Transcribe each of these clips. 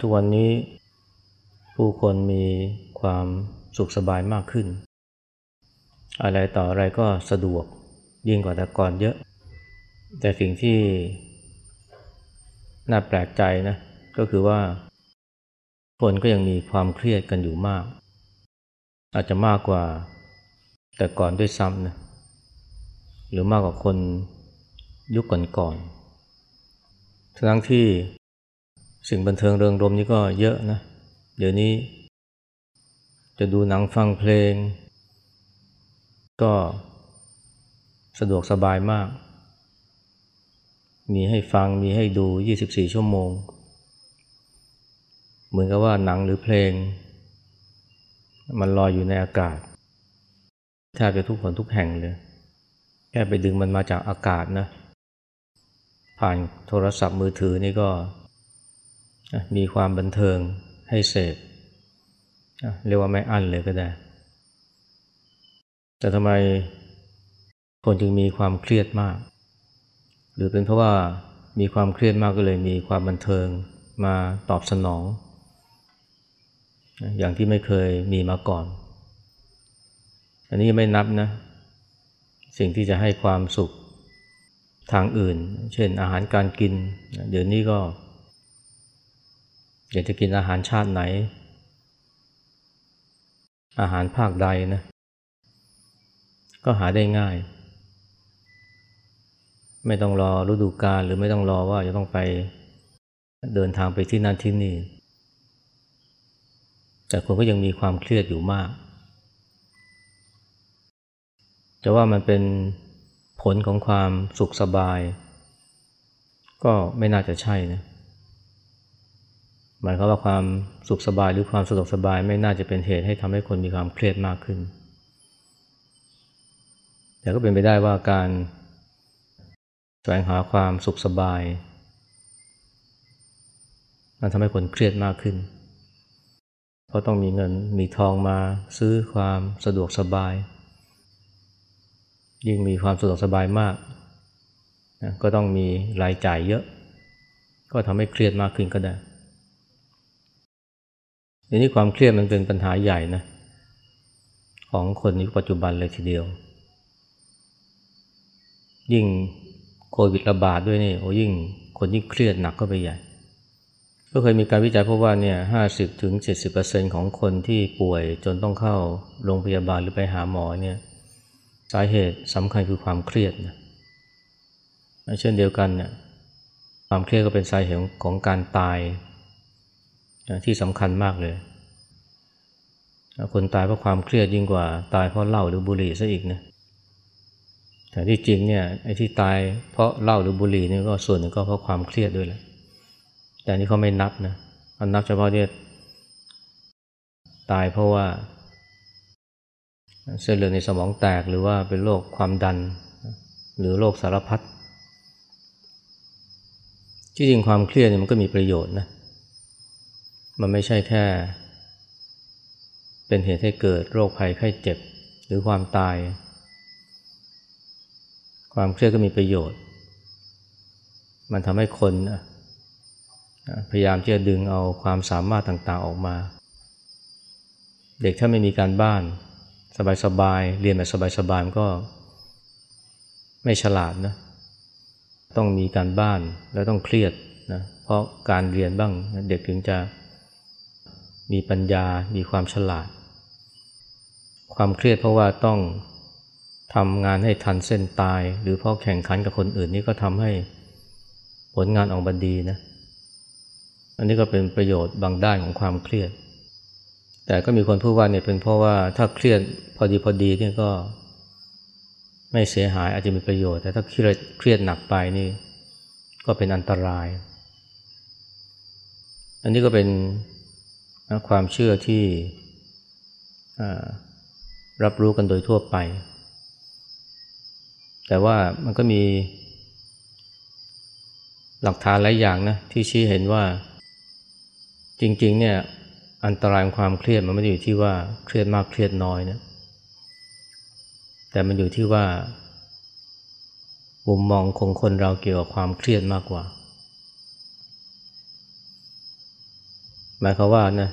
ทุกวันนี้ผู้คนมีความสุขสบายมากขึ้น อะไรต่ออะไรก็สะดวกยิ่งกว่าแต่ก่อนเยอะ แต่สิ่งที่น่าแปลกใจนะก็คือว่า คนก็ยังมีความเครียดกันอยู่มาก อาจจะมากกว่าแต่ก่อนด้วยซ้ำนะหรือมากกว่าคนยุคก่อนๆทั้งที่ สิ่งบันเทิงเริงรมนี่ก็เยอะนะ เดี๋ยวนี้ จะดูหนังฟังเพลง ก็สะดวกสบายมาก มีให้ฟังมีให้ดู 24 ชั่วโมง เหมือนกับว่าหนังหรือเพลง มันลอยอยู่ในอากาศแทบจะทุกคนทุกแห่งเลย แค่ไปดึงมันมาจากอากาศนะ ผ่านโทรศัพท์มือถือนี่ก็ มีความบันเทิงให้เสพเรียกว่าไม่อั้นเลยก็ได้ แต่ทำไมคนจึงมีความเครียดมาก หรือเป็นเพราะว่ามีความเครียดมากก็เลยมีความบันเทิงมาตอบสนอง อย่างที่ไม่เคยมีมาก่อน อันนี้ไม่นับนะ สิ่งที่จะให้ความสุขทางอื่น เช่นอาหารการกิน เดี๋ยวนี้ก็ อยากจะกินอาหารชาติไหน อาหารภาคใดนะ ก็หาได้ง่าย ไม่ต้องรอฤดูกาลหรือไม่ต้องรอว่าจะต้องไปเดินทางไปที่นั่นที่นี่ แต่คนก็ยังมีความเครียดอยู่มาก จะว่ามันเป็นผลของความสุขสบาย ก็ไม่น่าจะใช่นะ หมายความว่าความสุขสบายหรือความสะดวกสบายไม่น่าจะเป็นเหตุให้ทำให้คนมีความเครียดมากขึ้น แต่ก็เป็นไปได้ว่าการแสวงหาความสุขสบายมันทำให้คนเครียดมากขึ้น เพราะต้องมีเงินมีทองมาซื้อความสะดวกสบาย ยิ่งมีความสะดวกสบายมากก็ต้องมีรายจ่ายเยอะ ก็ทำให้เครียดมากขึ้นก็ได้ อันนี้ความเครียดมันเป็นปัญหาใหญ่นะของคนในปัจจุบันเลยทีเดียว ยิ่งโควิดระบาดด้วยนี่โอ้ยิ่งคนยิ่งเครียดหนักก็ไปใหญ่ ก็เคยมีการวิจัยพบว่าเนี่ยห้าสิบถึงเจ็ดสิบเปอร์เซ็นของคนที่ป่วยจนต้องเข้าโรงพยาบาลหรือไปหาหมอเนี่ยสาเหตุสำคัญคือความเครียดนะเช่นเดียวกันเนี่ยความเครียดก็เป็นสาเหตุของการตาย ที่สำคัญมากเลย คนตายเพราะความเครียดยิ่งกว่า ตายเพราะเหล้าหรือบุหรี่ซะอีกนะแต่ที่จริงเนี่ยไอ้ที่ตายเพราะเหล้าหรือบุหรี่นี่ก็ส่วนหนึ่งก็เพราะความเครียดด้วยแหละแต่นี่เขาไม่นับนะเขานับเฉพาะเนี่ยตายเพราะว่า เส้นเลือดในสมองแตกหรือว่าเป็นโรคความดัน หรือโรคสารพัดที่จริงความเครียดเนี่ยมันก็มีประโยชน์นะ มันไม่ใช่แค่ เป็นเหตุให้เกิดโรคภัยไข้เจ็บหรือความตาย ความเครียดก็มีประโยชน์ มันทำให้คนพยายามที่จะดึงเอาความสามารถต่างๆออกมา เด็กถ้าไม่มีการบ้านสบายๆเรียนแบบสบายๆมันก็ไม่ฉลาดนะต้องมีการบ้านแล้วต้องเครียดนะเพราะการเรียนบ้างเด็กถึงจะ มีปัญญา มีความฉลาด ความเครียดเพราะว่าต้องทำงานให้ทันเส้นตาย หรือเพราะแข่งขันกับคนอื่นนี่ก็ทำให้ผลงานออกมาดีนะ อันนี้ก็เป็นประโยชน์บางด้านของความเครียด แต่ก็มีคนพูดว่าเนี่ยเป็นเพราะว่าถ้าเครียดพอดีพอดีเนี่ยก็ไม่เสียหายอาจจะมีประโยชน์ แต่ถ้าเครียดเครียดหนักไปนี่ก็เป็นอันตราย อันนี้ก็เป็น ความเชื่อที่รับรู้กันโดยทั่วไป แต่ว่ามันก็มี หลักฐานหลายอย่างนะที่ชี้เห็นว่า จริง ๆ เนี่ยอันตรายของความเครียดมันไม่ได้อยู่ที่ว่าเครียดมากเครียดน้อยนะแต่มันอยู่ที่ว่ามุมมองของคนเราเกี่ยวกับความเครียดมากกว่า หมายความว่านะ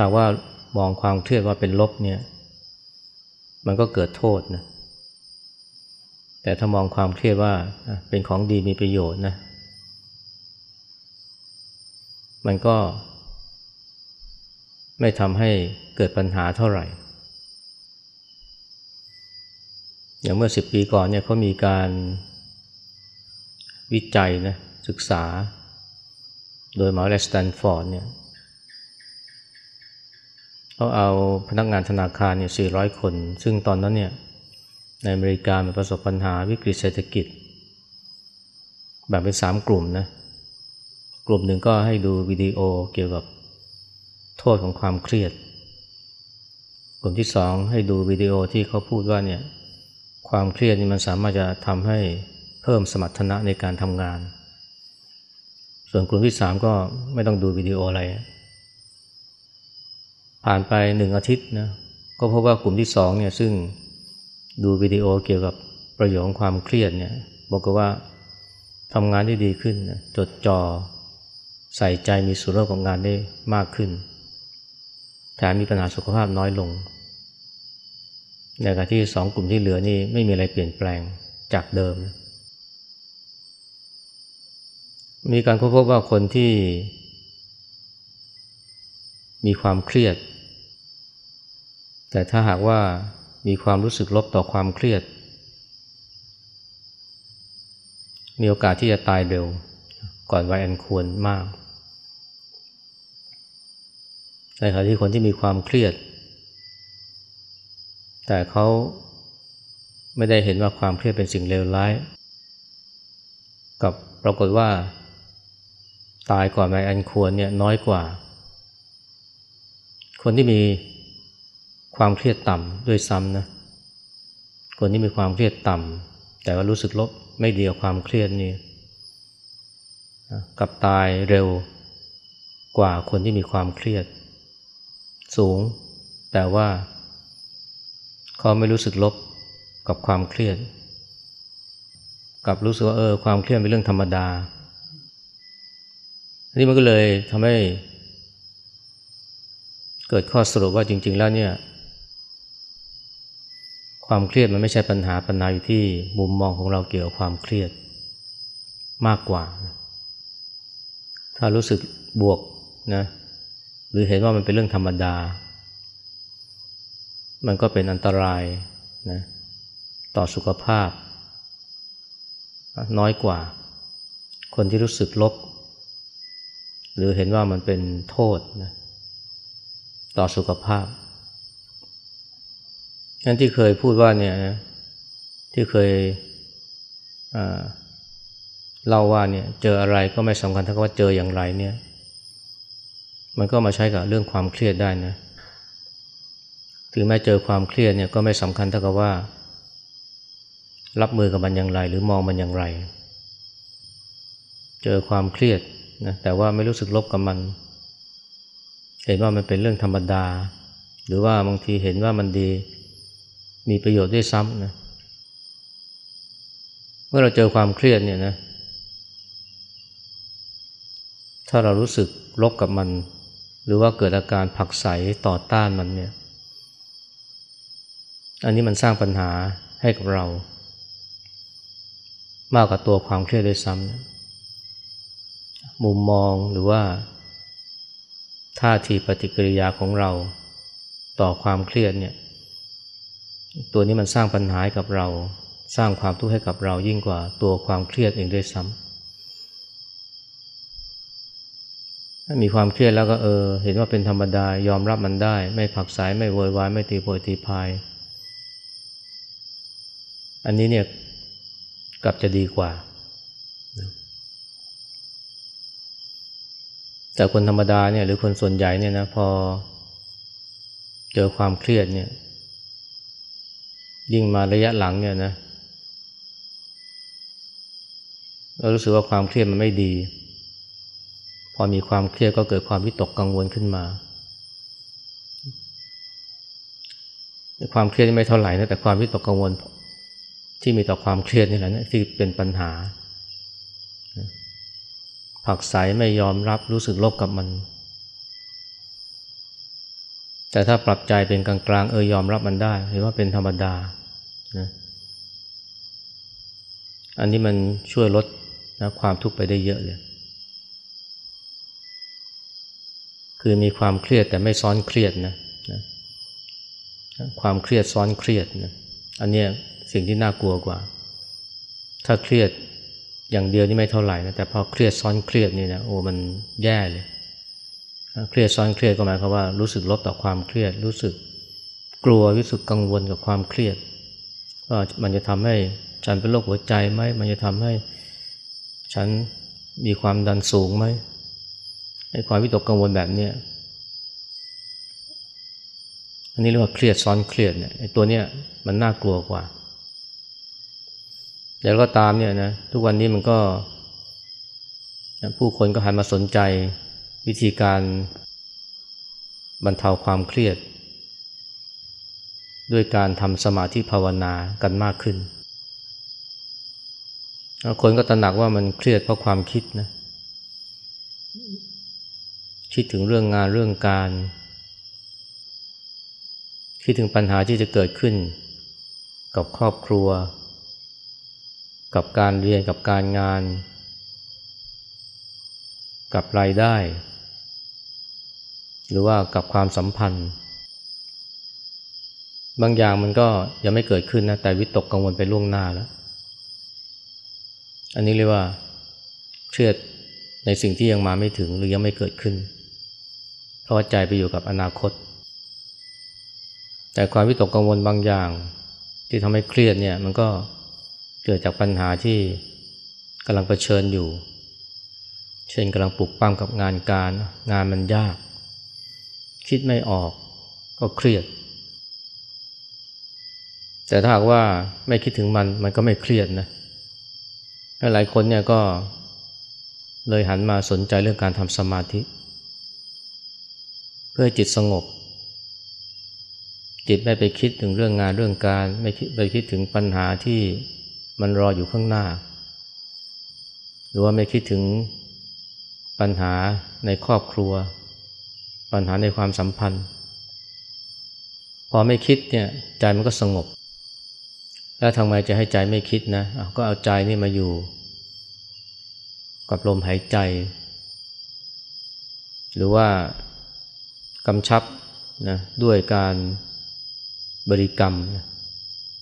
ถ้าว่ามองความเครียดว่าเป็นลบเนี่ย มันก็เกิดโทษนะ แต่ถ้ามองความเครียดว่าเป็นของดีมีประโยชน์นะ มันก็ ไม่ทำให้เกิดปัญหาเท่าไหร่ อย่างเมื่อสิบปีก่อนเนี่ยเขามีการวิจัยนะศึกษา โดยมหาวิทยาลัยสแตนฟอร์ดเนี่ย เขาเอาพนักงานธนาคารเนี่ย400 คน ซึ่งตอนนั้นเนี่ยในอเมริกามันประสบปัญหาวิกฤตเศรษฐกิจ แบ่งเป็น 3 กลุ่มนะ กลุ่มหนึ่งก็ให้ดูวิดีโอเกี่ยวกับโทษของความเครียด กลุ่มที่สองให้ดูวิดีโอที่เขาพูดว่าเนี่ยความเครียดนี่มันสามารถจะทำให้เพิ่มสมรรถนะในการทำงาน ส่วนกลุ่มที่สามก็ไม่ต้องดูวิดีโออะไร ผ่านไปหนึ่งอาทิตย์นะก็พบว่ากลุ่มที่สองเนี่ยซึ่งดูวิดีโอเกี่ยวกับประโยชน์ของความเครียดเนี่ยบอกว่าทำงานได้ดีขึ้นนะจดจอ่อใส่ใจมีส่วนร่วมกับงานได้มากขึ้นแถมมีปัญหาสุขภาพน้อยลงในขณะที่สองกลุ่มที่เหลือนี่ไม่มีอะไรเปลี่ยนแปลงจากเดิม มีการพบว่าคนที่ มีความเครียด แต่ถ้าหากว่ามีความรู้สึกลบต่อความเครียด มีโอกาสที่จะตายเร็ว ก่อนวัยอันควรมากในขณะที่คนที่มีความเครียด แต่เขาไม่ได้เห็นว่าความเครียดเป็นสิ่งเลวร้าย กับปรากฏว่า ตายก่อนวัยอันควรเนี่ยน้อยกว่า คนที่มีความเครียดต่ำด้วยซ้ำนะคนที่มีความเครียดต่ำแต่ว่ารู้สึกลบไม่ดีกับความเครียดนี่กับตายเร็วกว่าคนที่มีความเครียด สูง แต่ว่า เขาไม่รู้สึกลบกับความเครียด กับรู้สึกว่าเออความเครียดเป็นเรื่องธรรมดาอันนี้มันก็เลยทำให้ เกิดข้อสรุปว่าจริง ๆ แล้วเนี่ย ความเครียดมันไม่ใช่ปัญหาปัญหาอยู่ที่มุมมองของเราเกี่ยวกับความเครียดมากกว่า ถ้ารู้สึกบวกนะหรือเห็นว่ามันเป็นเรื่องธรรมดา มันก็เป็นอันตรายนะต่อสุขภาพ น้อยกว่า คนที่รู้สึกลบ หรือเห็นว่ามันเป็นโทษนะ ต่อสุขภาพนั่นที่เคยพูดว่าเนี่ยนะที่เคยเล่าว่าเนี่ยเจออะไรก็ไม่สำคัญถ้าว่าเจออย่างไรเนี่ย มันก็มาใช้กับเรื่องความเครียดได้นะถึงแม้เจอความเครียดเนี่ยก็ไม่สำคัญเท่ากับว่า รับมือกับมันอย่างไร หรือมองมันอย่างไร เจอความเครียดนะแต่ว่าไม่รู้สึกลบกับมัน เห็นว่ามันเป็นเรื่องธรรมดา หรือว่าบางทีเห็นว่ามันดีมีประโยชน์ด้วยซ้ำนะเมื่อเราเจอความเครียดเนี่ยนะ ถ้าเรารู้สึกลบกับมัน หรือว่าเกิดอาการผักใสต่อต้านมันเนี่ยอันนี้มันสร้างปัญหาให้กับเรา มากกว่าตัวความเครียดด้วยซ้ำมุมมองหรือว่า ท่าทีปฏิกิริยาของเราต่อความเครียดเนี่ย ตัวนี้มันสร้างปัญหาให้กับเรา สร้างความทุกข์ให้กับเรายิ่งกว่าตัวความเครียดเองด้วยซ้ำถ้ามีความเครียดแล้วก็เออ เห็นว่าเป็นธรรมดายอมรับมันได้ ไม่ผักสายไม่โวยวายไม่ตีโพยตีพาย อันนี้เนี่ยกลับจะดีกว่า แต่คนธรรมดาเนี่ยหรือคนส่วนใหญ่เนี่ยนะพอเจอความเครียดเนี่ย ยิ่งมาระยะหลังเนี่ยนะเรารู้สึกว่าความเครียดมันไม่ดี พอมีความเครียดก็เกิดความวิตกกังวลขึ้นมาความเครียดไม่เท่าไหร่นะแต่ความวิตกกังวลที่มีต่อความเครียดนี่แหละนะที่เป็นปัญหา ผักใสไม่ยอมรับรู้สึกลบกับมัน แต่ถ้าปรับใจเป็นกลางๆเออยอมรับมันได้เห็นว่าเป็นธรรมดานะอันนี้มันช่วยลดนะความทุกข์ไปได้เยอะเลย คือมีความเครียดแต่ไม่ซ้อนเครียดนะนะความเครียดซ้อนเครียดนะอันนี้สิ่งที่น่ากลัวกว่า ถ้าเครียด อย่างเดียวนี่ไม่เท่าไหร่นะแต่พอเครียดซ้อนเครียดนี่นะโอ้มันแย่เลยเครียดซ้อนเครียดก็หมายความว่ารู้สึกลบต่อความเครียด รู้สึกกลัวรู้สึกกังวลกับความเครียดว่ามันจะทำให้ฉันเป็นโรคหัวใจไหมมันจะทำให้ฉันมีความดันสูงไหมไอ้ความวิตกกังวลแบบเนี้ยอันนี้เรียกว่าเครียดซ้อนเครียดเนี่ยไอ้ตัวเนี้ยมันน่ากลัวกว่า แต่ก็ตามเนี่ยนะทุกวันนี้มันก็ผู้คนก็หันมาสนใจวิธีการบรรเทาความเครียด ด้วยการทำสมาธิภาวนากันมากขึ้น คนก็ตระหนักว่ามันเครียดเพราะความคิดนะ คิดถึงเรื่องงานเรื่องการ คิดถึงปัญหาที่จะเกิดขึ้น กับครอบครัว กับการเรียนกับการงาน กับรายได้ หรือว่ากับความสัมพันธ์ บางอย่างมันก็ยังไม่เกิดขึ้นนะแต่วิตกกังวลไปล่วงหน้าแล้ว อันนี้เรียกว่าเครียดในสิ่งที่ยังมาไม่ถึงหรือยังไม่เกิดขึ้น เพราะใจไปอยู่กับอนาคต แต่ความวิตกกังวลบางอย่าง ที่ทำให้เครียดเนี่ยมันก็ เกิดจากปัญหาที่กำลังเผชิญอยู่ เช่นกำลังปลุกปั้มกับงานการ งานมันยาก คิดไม่ออกก็เครียด แต่ถ้าหากว่าไม่คิดถึงมันมันก็ไม่เครียดนะหลายคนเนี่ยก็เลยหันมาสนใจเรื่องการทำสมาธิ เพื่อจิตสงบ จิตไม่ไปคิดถึงเรื่องงานเรื่องการ ไม่คิดไปคิดถึงปัญหาที่ มันรออยู่ข้างหน้า หรือว่าไม่คิดถึงปัญหาในครอบครัว ปัญหาในความสัมพันธ์ พอไม่คิดเนี่ยใจมันก็สงบ แล้วทำไมจะให้ใจไม่คิดนะก็เอาใจนี่มาอยู่ กับลมหายใจ หรือว่ากำชับนะด้วยการบริกรรมนะ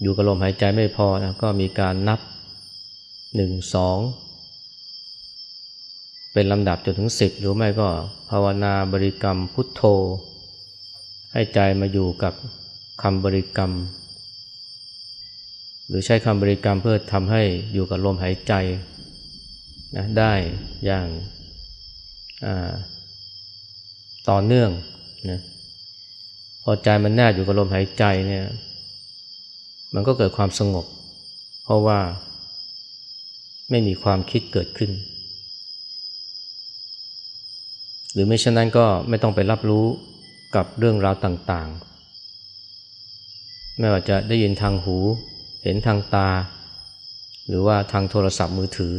อยู่กับลมหายใจไม่พอนะก็มีการนับหนึ่งสองเป็นลำดับจนถึงสิบหรือไม่ก็ภาวนาบริกรรมพุทโธ ให้ใจมาอยู่กับคำบริกรรม หรือใช้คำบริกรรมเพื่อทำให้อยู่กับลมหายใจนะได้อย่างต่อเนื่องนะพอใจมันแนบอยู่กับลมหายใจเนี่ย มันก็เกิดความสงบ เพราะว่าไม่มีความคิดเกิดขึ้น หรือไม่เช่นนั้นก็ไม่ต้องไปรับรู้กับเรื่องราวต่างๆ ไม่ว่าจะได้ยินทางหู เห็นทางตา หรือว่าทางโทรศัพท์มือถือ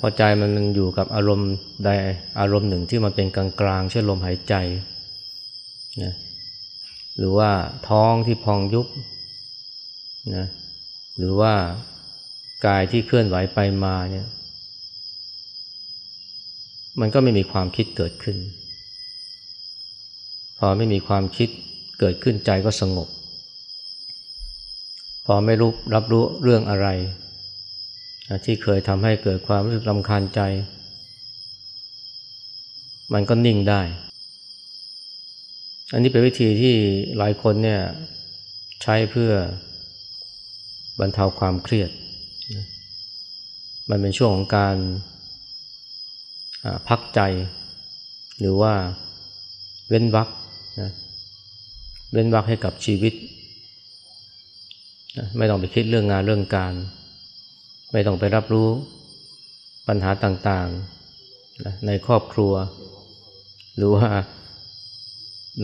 พอใจมันอยู่กับอารมณ์ใดอารมณ์หนึ่งที่มันเป็นกลางๆเช่นลมหายใจนะ หรือว่าท้องที่พองยุบนะหรือว่ากายที่เคลื่อนไหวไปมาเนี่ยมันก็ไม่มีความคิดเกิดขึ้น พอไม่มีความคิดเกิดขึ้นใจก็สงบ พอไม่รู้รับรู้เรื่องอะไร ที่เคยทำให้เกิดความรู้สึกรำคาญใจ มันก็นิ่งได้ อันนี้เป็นวิธีที่หลายคนเนี่ยใช้เพื่อบรรเทาความเครียด มันเป็นช่วงของการพักใจ หรือว่าเว้นวักนะเว้นวักให้กับชีวิต ไม่ต้องไปคิดเรื่องงานเรื่องการ ไม่ต้องไปรับรู้ปัญหาต่างๆ ในครอบครัว หรือว่า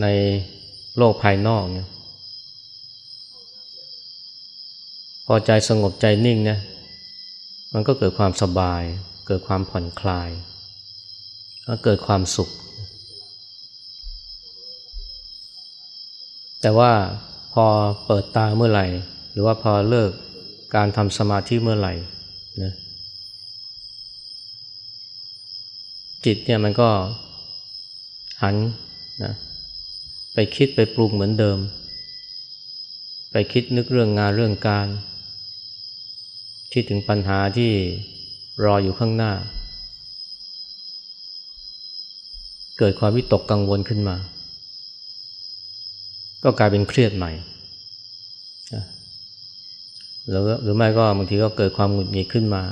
ในโลกภายนอกเนี่ยพอใจสงบใจนิ่งเนี่ยมันก็เกิดความสบาย เกิดความผ่อนคลายก็เกิดความสุข แต่ว่าพอเปิดตาเมื่อไหร่ หรือว่าพอเลิกการทำสมาธิเมื่อไหร่นะจิตเนี่ยมันก็หันนะ ไปคิดไปปรุงเหมือนเดิม ไปคิดนึกเรื่องงานเรื่องการ คิดถึงปัญหาที่รออยู่ข้างหน้า เกิดความวิตกกังวลขึ้นมา ก็กลายเป็นเครียดใหม่หรือหรือไม่ก็บางทีก็เกิดความหงุดหงิดขึ้นมา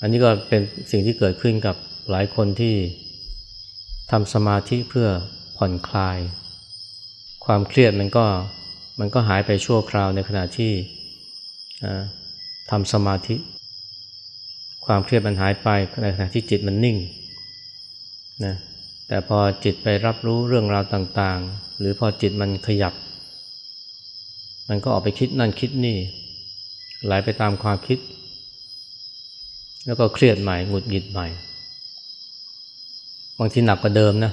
อันนี้ก็เป็นสิ่งที่เกิดขึ้นกับหลายคนที่ทำสมาธิเพื่อ ผ่อนคลาย ความเครียดมันก็มันก็หายไปชั่วคราวในขณะที่ทำสมาธิ ความเครียดมันหายไปในขณะที่จิตมันนิ่งนะแต่พอจิตไปรับรู้เรื่องราวต่างๆ หรือพอจิตมันขยับ มันก็ออกไปคิดนั่นคิดนี่ไหลไปตามความคิด แล้วก็เครียดใหม่หงุดหงิดใหม่ บางทีหนักกว่าเดิมนะ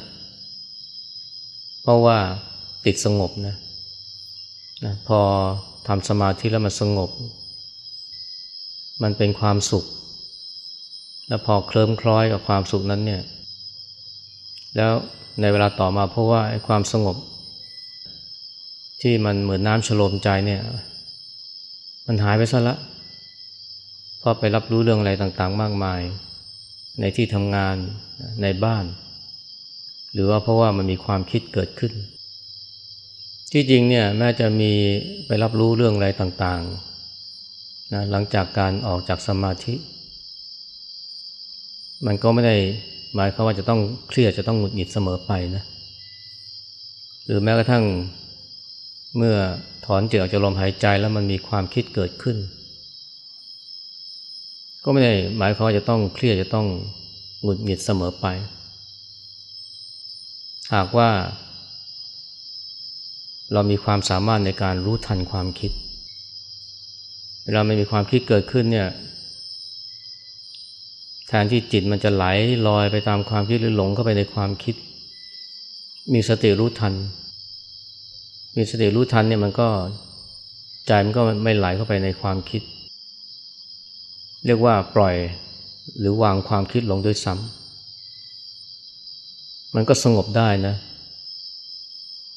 เพราะว่าติดสงบนะนะพอทำสมาธิแล้วมันสงบ มันเป็นความสุข แล้วพอเคลิ้มคล้อยกับความสุขนั้นเนี่ย แล้วในเวลาต่อมาเพราะว่าไอ้ความสงบ ที่มันเหมือนน้ำฉโลมใจเนี่ย มันหายไปซะละเพราะไปรับรู้เรื่องอะไรต่างๆ มากมาย ในที่ทำงานในบ้าน หรือว่าเพราะว่ามันมีความคิดเกิดขึ้น ที่จริงเนี่ยแม้จะมีไปรับรู้เรื่องอะไรต่างๆนะหลังจากการออกจากสมาธิ มันก็ไม่ได้หมายความว่าจะต้องเครียดจะต้องหงุดหงิดเสมอไปนะหรือแม้กระทั่งเมื่อถอนจิตออกจากลมหายใจแล้วมันมีความคิดเกิดขึ้น ก็ไม่ได้หมายความว่าจะต้องเครียดจะต้องหงุดหงิดเสมอไป หากว่า เรามีความสามารถในการรู้ทันความคิด เวลาไม่มีความคิดเกิดขึ้นเนี่ยแทนที่จิตมันจะไหลลอยไปตามความคิดหรือหลงเข้าไปในความคิด มีสติรู้ทัน มีสติรู้ทันเนี่ยมันก็ใจมันก็ไม่ไหลเข้าไปในความคิด เรียกว่าปล่อยหรือวางความคิดลงด้วยซ้ำ มันก็สงบได้นะ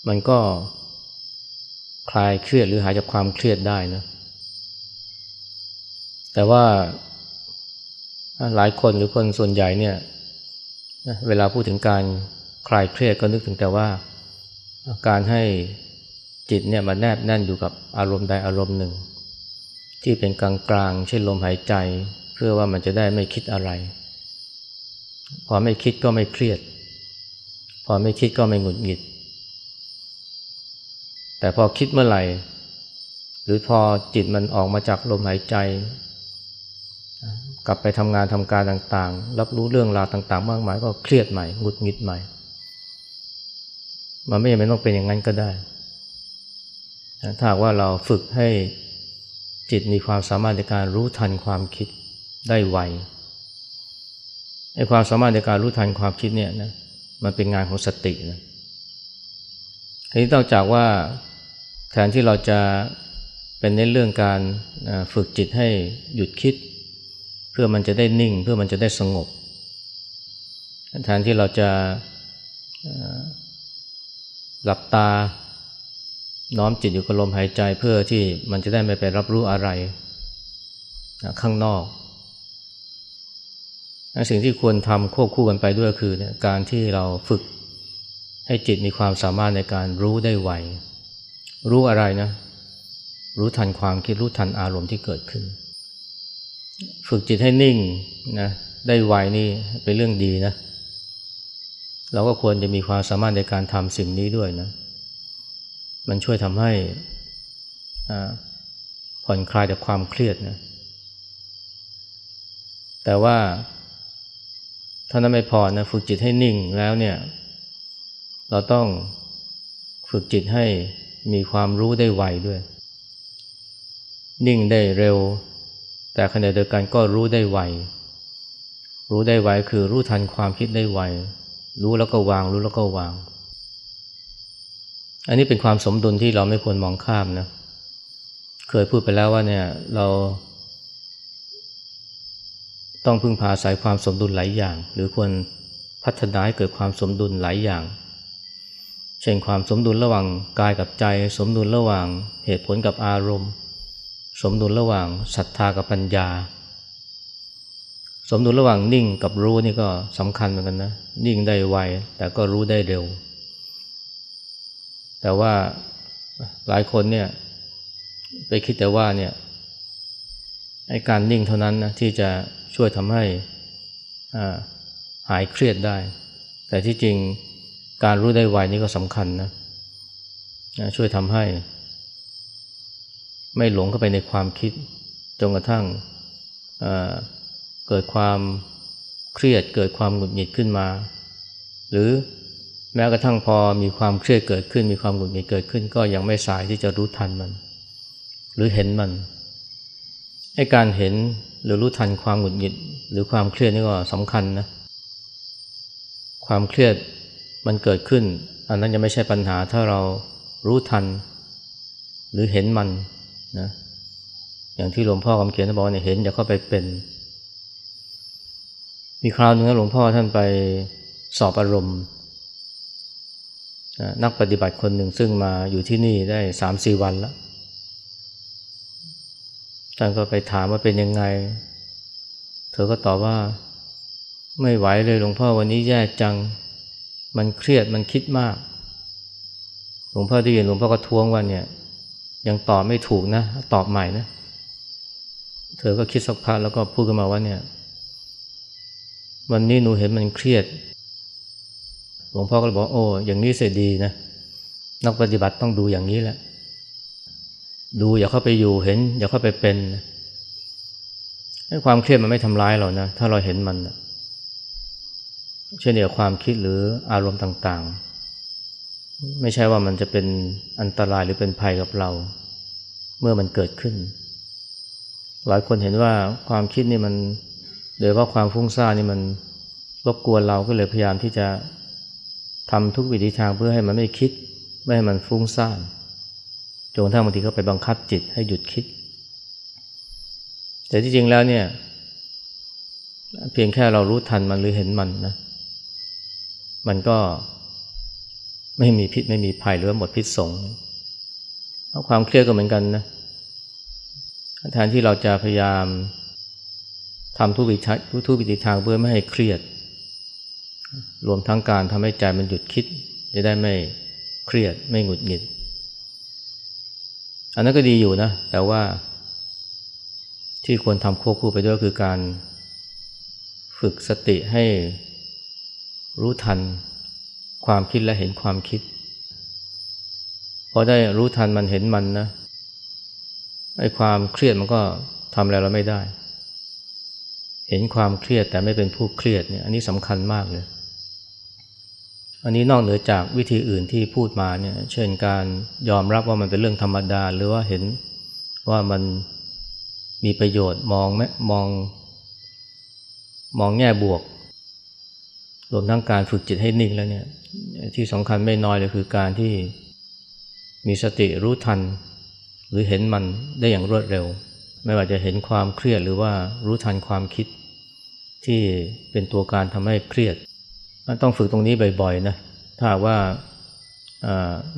มันก็คลายเครียดหรือหายจากความเครียดได้นะ แต่ว่าหลายคนหรือคนส่วนใหญ่เนี่ยเวลาพูดถึงการคลายเครียดก็นึกถึงแต่ว่าการให้จิตเนี่ยมาแนบแน่นอยู่กับอารมณ์ใดอารมณ์หนึ่ง ที่เป็นกลางกลางเช่นลมหายใจ เพื่อว่ามันจะได้ไม่คิดอะไร พอไม่คิดก็ไม่เครียด พอไม่คิดก็ไม่หงุดหงิด แต่พอคิดเมื่อไหร่ หรือพอจิตมันออกมาจากลมหายใจ กลับไปทำงานทำการต่างๆ รับรู้เรื่องราวต่าง ๆ มากมายก็เครียดใหม่หงุดหงิดใหม่ มันไม่จำเป็นต้องเป็นอย่างนั้นก็ได้ ถ้าว่าเราฝึกให้จิตมีความสามารถในการรู้ทันความคิดได้ไวไอ้ความสามารถในการรู้ทันความคิดเนี่ยนะ มันเป็นงานของสตินะทีนี้ต้องจากว่าแทนที่เราจะเป็นในเรื่องการฝึกจิตให้หยุดคิด เพื่อมันจะได้นิ่ง เพื่อมันจะได้สงบแทนที่เราจะหลับตา น้อมจิตอยู่กับลมหายใจเพื่อที่มันจะได้ไม่ไปรับรู้อะไร ข้างนอก สิ่งที่ควรทำควบคู่กันไปด้วยคือเนี่ยการที่เราฝึกให้จิตมีความสามารถในการรู้ได้ไว รู้อะไรนะ รู้ทันความคิดรู้ทันอารมณ์ที่เกิดขึ้น ฝึกจิตให้นิ่งนะได้ไวนี่เป็นเรื่องดีนะ เราก็ควรจะมีความสามารถในการทำสิ่งนี้ด้วยนะ มันช่วยทำให้ผ่อนคลายจากความเครียดนะ แต่ว่า ถ้านั้นไม่พอนะฝึกจิตให้นิ่งแล้วเนี่ย เราต้องฝึกจิตให้มีความรู้ได้ไวด้วย นิ่งได้เร็ว แต่ขณะเดียวกันก็รู้ได้ไว รู้ได้ไวคือรู้ทันความคิดได้ไว รู้แล้วก็วาง รู้แล้วก็วาง อันนี้เป็นความสมดุลที่เราไม่ควรมองข้ามนะ เคยพูดไปแล้วว่าเนี่ยเรา ต้องพึ่งพาสายความสมดุลหลายอย่าง หรือควรพัฒนาให้เกิดความสมดุลหลายอย่าง เช่นความสมดุลระหว่างกายกับใจ สมดุลระหว่างเหตุผลกับอารมณ์ สมดุลระหว่างศรัทธากับปัญญา สมดุลระหว่างนิ่งกับรู้นี่ก็สำคัญเหมือนกันนะนิ่งได้ไวแต่ก็รู้ได้เร็ว แต่ว่าหลายคนเนี่ยไปคิดแต่ว่าเนี่ยไอ้การนิ่งเท่านั้นนะที่จะ ช่วยทำให้หายเครียดได้ แต่ที่จริงการรู้ได้ไวนี่ก็สำคัญนะช่วยทำให้ ไม่หลงเข้าไปในความคิดจนกระทั่งเกิดความเครียดเกิดความหงุดหงิดขึ้นมา หรือแม้กระทั่งพอมีความเครียดเกิดขึ้น มีความหงุดหงิดเกิดขึ้น ก็ยังไม่สายที่จะรู้ทันมัน หรือเห็นมันให้การเห็น หรือรู้ทันความหงุดหงิด หรือความเครียดนี่ก็สำคัญนะความเครียดมันเกิดขึ้น อันนั้นยังไม่ใช่ปัญหาถ้าเรารู้ทัน หรือเห็นมันนะอย่างที่หลวงพ่อคำเขียนท่านบอกเนี่ยเห็นอย่าเข้าไปเป็น มีคราวหนึ่งหลวงพ่อท่านไปสอบอารมณ์ นักปฏิบัติคนหนึ่งซึ่งมาอยู่ที่นี่ได้สามสี่วันแล้ว ท่านก็ไปถามว่าเป็นยังไง เธอก็ตอบว่า ไม่ไหวเลยหลวงพ่อวันนี้แย่จัง มันเครียดมันคิดมาก หลวงพ่อที่ยินหลวงพ่อก็ท้วงว่าเนี่ย ยังตอบไม่ถูกนะ ตอบใหม่นะ เธอก็คิดสักพักแล้วก็พูดขึ้นมาว่าเนี่ย วันนี้หนูเห็นมันเครียด หลวงพ่อก็บอกโอ้อย่างนี้เสียดีนะนักปฏิบัติต้องดูอย่างนี้แหละ ดูอย่าเข้าไปอยู่เห็น อย่าเข้าไปเป็นความเครียดมันไม่ทำร้ายเรานะ ถ้าเราเห็นมันเช่นเดียวความคิดหรืออารมณ์ต่างๆ ไม่ใช่ว่ามันจะเป็นอันตรายหรือเป็นภัยกับเรา เมื่อมันเกิดขึ้น หลายคนเห็นว่าความคิดนี่มันโดยว่าความฟุ้งซ่านนี่มันรบกวนเราก็เลยพยายามที่จะทำทุกวิธีทางเพื่อให้มันไม่คิด ไม่ให้มันฟุ้งซ่าน นกระทั่งบางทีก็ไปบังคับจิตให้หยุดคิด แต่ที่จริงแล้วเนี่ย เพียงแค่เรารู้ทันมันหรือเห็นมันนะ มันก็ไม่มีพิษไม่มีภัยหรือหมดพิษสงเอาความเครียดก็เหมือนกันนะแทนที่เราจะพยายามทำทุกวิธีทุกวิธีทางเพื่อไม่ให้เครียด รวมทั้งการทำให้ใจมันหยุดคิด จะได้ไม่เครียดไม่หงุดหงิด อันนั้นก็ดีอยู่นะ แต่ว่าที่ควรทำควบคู่ไปด้วยคือการฝึกสติให้รู้ทันความคิดและเห็นความคิดพอได้รู้ทันมันเห็นมันนะไอ้ความเครียดมันก็ทำอะไรเราไม่ได้ เห็นความเครียดแต่ไม่เป็นผู้เครียดเนี่ยอันนี้สำคัญมากเลย อันนี้นอกเหนือจากวิธีอื่นที่พูดมาเนี่ย เช่นการยอมรับว่ามันเป็นเรื่องธรรมดา หรือว่าเห็นว่ามันมีประโยชน์มองไหมมอง มองแง่บวก รวมทั้งการฝึกจิตให้นิ่งแล้วเนี่ย ที่สำคัญไม่น้อยเลยคือการที่มีสติรู้ทัน หรือเห็นมันได้อย่างรวดเร็ว ไม่ว่าจะเห็นความเครียดหรือว่ารู้ทันความคิด ที่เป็นตัวการทำให้เครียด ต้องฝึกตรงนี้บ่อยๆนะถ้าว่า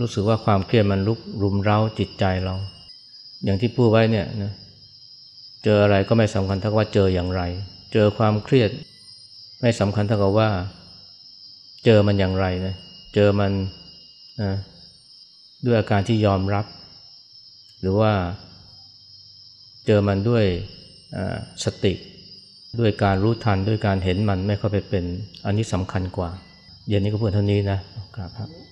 รู้สึกว่าความเครียดมันลุกรุมเร้าจิตใจเรา อย่างที่พูดไว้เนี่ยนะเจออะไรก็ไม่สำคัญเท่าว่าเจออย่างไร เจอความเครียดไม่สำคัญเท่ากับว่า เจอมันอย่างไรนะเจอมันนะด้วยอาการที่ยอมรับ หรือว่าเจอมันด้วยสติ ด้วยการรู้ทันด้วยการเห็นมันไม่เข้าไปเป็น อันนี้สำคัญกว่า เย็นนี้ก็เพื่อเท่านี้นะครับ